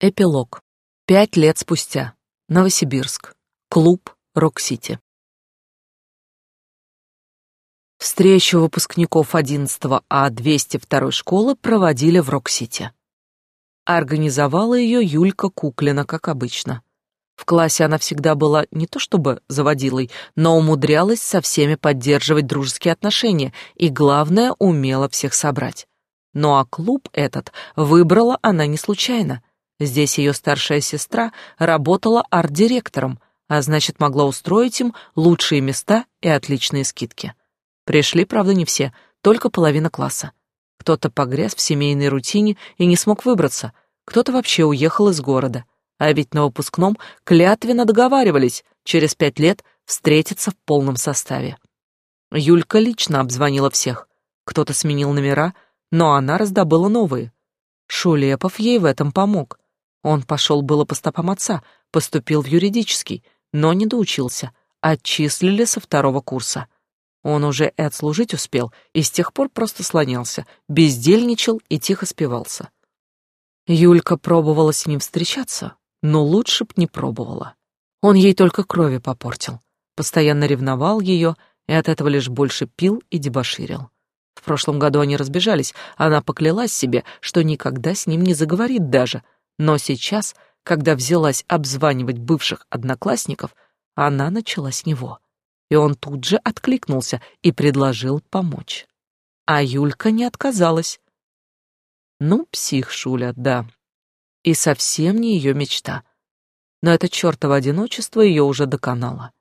Эпилог. Пять лет спустя. Новосибирск. Клуб Рок-Сити. Встречу выпускников 11 А 202 школы проводили в Рок-Сити. Организовала ее Юлька Куклина, как обычно. В классе она всегда была не то чтобы заводилой, но умудрялась со всеми поддерживать дружеские отношения и, главное, умела всех собрать. Ну а клуб этот выбрала она не случайно — Здесь ее старшая сестра работала арт-директором, а значит, могла устроить им лучшие места и отличные скидки. Пришли, правда, не все, только половина класса. Кто-то погряз в семейной рутине и не смог выбраться, кто-то вообще уехал из города. А ведь на выпускном клятвенно договаривались через пять лет встретиться в полном составе. Юлька лично обзвонила всех. Кто-то сменил номера, но она раздобыла новые. Шулепов ей в этом помог. Он пошел было по стопам отца, поступил в юридический, но не доучился, отчислили со второго курса. Он уже и отслужить успел, и с тех пор просто слонялся, бездельничал и тихо спивался. Юлька пробовала с ним встречаться, но лучше б не пробовала. Он ей только крови попортил, постоянно ревновал ее и от этого лишь больше пил и дебоширил. В прошлом году они разбежались, она поклялась себе, что никогда с ним не заговорит даже — но сейчас, когда взялась обзванивать бывших одноклассников, она начала с него. И он тут же откликнулся и предложил помочь. А Юлька не отказалась. Ну, псих Шуля, да. И совсем не ее мечта. Но это чертово одиночество ее уже доконало.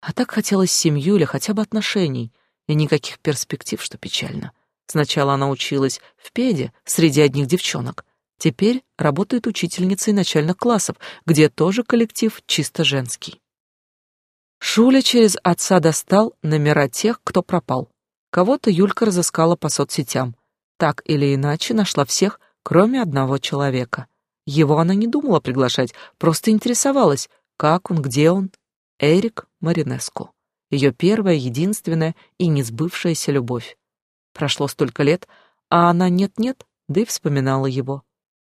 А так хотелось семью или хотя бы отношений, и никаких перспектив, что печально. Сначала она училась в педе среди одних девчонок, Теперь работает учительницей начальных классов, где тоже коллектив чисто женский. Шуля через отца достал номера тех, кто пропал. Кого-то Юлька разыскала по соцсетям. Так или иначе нашла всех, кроме одного человека. Его она не думала приглашать, просто интересовалась, как он, где он. Эрик Маринеску. Ее первая, единственная и несбывшаяся любовь. Прошло столько лет, а она нет-нет, да и вспоминала его.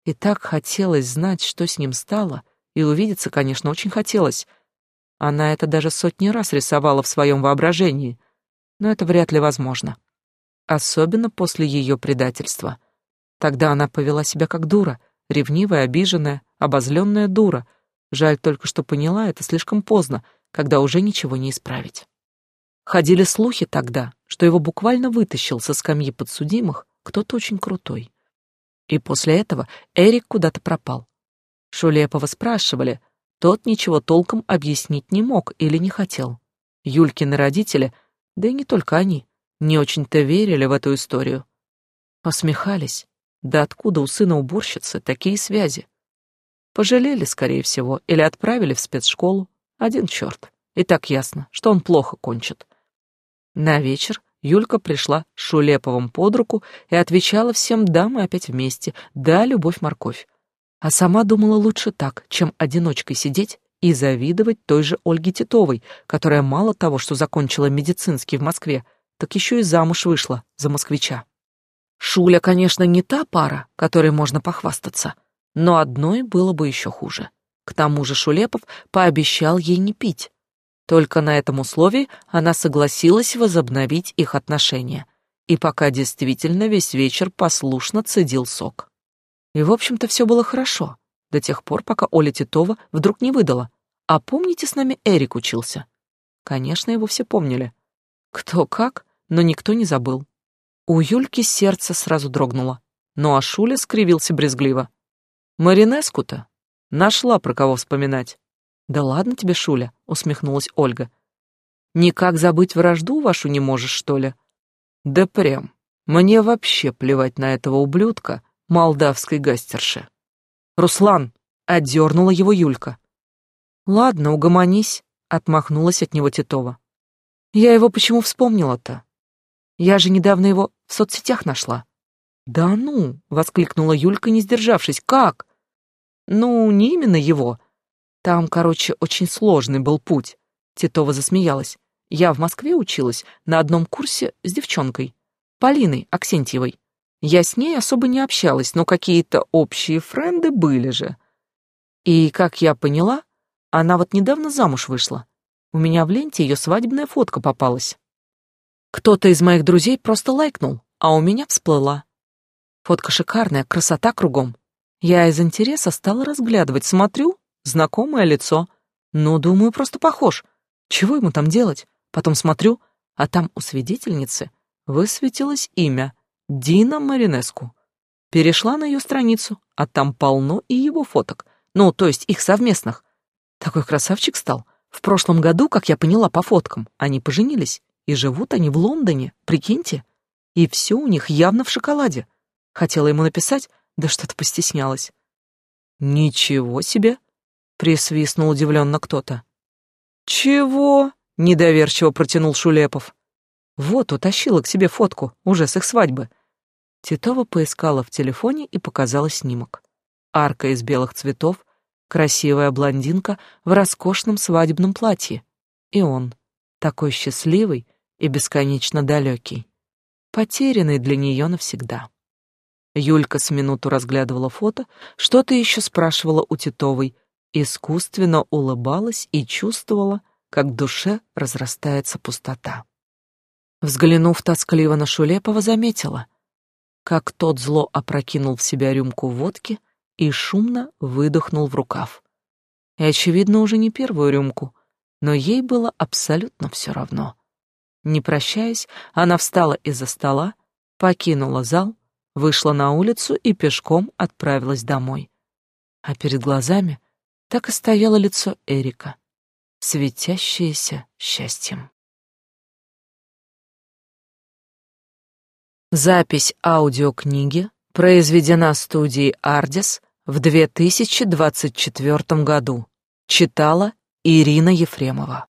И так хотелось знать, что с ним стало, и увидеться, конечно, очень хотелось. Она это даже сотни раз рисовала в своем воображении, но это вряд ли возможно. Особенно после ее предательства. Тогда она повела себя как дура, ревнивая, обиженная, обозленная дура. Жаль только, что поняла это слишком поздно, когда уже ничего не исправить. Ходили слухи тогда, что его буквально вытащил со скамьи подсудимых кто-то очень крутой. И после этого Эрик куда-то пропал. Шулепова спрашивали, тот ничего толком объяснить не мог или не хотел. Юлькины родители, да и не только они, не очень-то верили в эту историю. Посмехались. Да откуда у сына уборщицы такие связи? Пожалели, скорее всего, или отправили в спецшколу. Один черт. И так ясно, что он плохо кончит. На вечер Юлька пришла с Шулеповым под руку и отвечала всем «да, мы опять вместе, да, любовь-морковь». А сама думала лучше так, чем одиночкой сидеть и завидовать той же Ольге Титовой, которая мало того, что закончила медицинский в Москве, так еще и замуж вышла за москвича. Шуля, конечно, не та пара, которой можно похвастаться, но одной было бы еще хуже. К тому же Шулепов пообещал ей не пить, только на этом условии она согласилась возобновить их отношения. И пока действительно весь вечер послушно цедил сок. И, в общем-то, все было хорошо, до тех пор, пока Оля Титова вдруг не выдала. А помните, с нами Эрик учился? Конечно, его все помнили. Кто как, но никто не забыл. У Юльки сердце сразу дрогнуло. Ну а Шуля скривился брезгливо. Маринеску-то нашла про кого вспоминать. Да ладно тебе, Шуля, усмехнулась Ольга. Никак забыть вражду вашу не можешь, что ли? Да прям. Мне вообще плевать на этого ублюдка, молдавской гастерши. Руслан, отдернула его Юлька. Ладно, угомонись, отмахнулась от него Титова. Я его почему вспомнила-то? Я же недавно его в соцсетях нашла. Да ну, воскликнула Юлька, не сдержавшись. Как? Ну, не именно его, там, короче, очень сложный был путь. Титова засмеялась. Я в Москве училась на одном курсе с девчонкой, Полиной Аксентьевой. Я с ней особо не общалась, но какие-то общие френды были же. И, как я поняла, она вот недавно замуж вышла. У меня в ленте ее свадебная фотка попалась. Кто-то из моих друзей просто лайкнул, а у меня всплыла. Фотка шикарная, красота кругом. Я из интереса стала разглядывать, смотрю, знакомое лицо. Ну, думаю, просто похож. Чего ему там делать? Потом смотрю, а там у свидетельницы высветилось имя Дина Маринеску. Перешла на ее страницу, а там полно и его фоток. Ну, то есть их совместных. Такой красавчик стал. В прошлом году, как я поняла по фоткам, они поженились. И живут они в Лондоне, прикиньте. И все у них явно в шоколаде. Хотела ему написать, да что-то постеснялась. «Ничего себе!» — присвистнул удивленно кто-то. «Чего?» — недоверчиво протянул Шулепов. Вот, утащила к себе фотку, уже с их свадьбы. Титова поискала в телефоне и показала снимок. Арка из белых цветов, красивая блондинка в роскошном свадебном платье. И он, такой счастливый и бесконечно далекий, потерянный для нее навсегда. Юлька с минуту разглядывала фото, что-то еще спрашивала у Титовой, искусственно улыбалась и чувствовала, как в душе разрастается пустота. Взглянув тоскливо на Шулепова, заметила, как тот зло опрокинул в себя рюмку водки и шумно выдохнул в рукав. И, очевидно, уже не первую рюмку, но ей было абсолютно все равно. Не прощаясь, она встала из-за стола, покинула зал, вышла на улицу и пешком отправилась домой. А перед глазами так и стояло лицо Эрика, светящееся счастьем. Запись аудиокниги произведена студией «Ардис» в 2024 году. Читала Ирина Ефремова.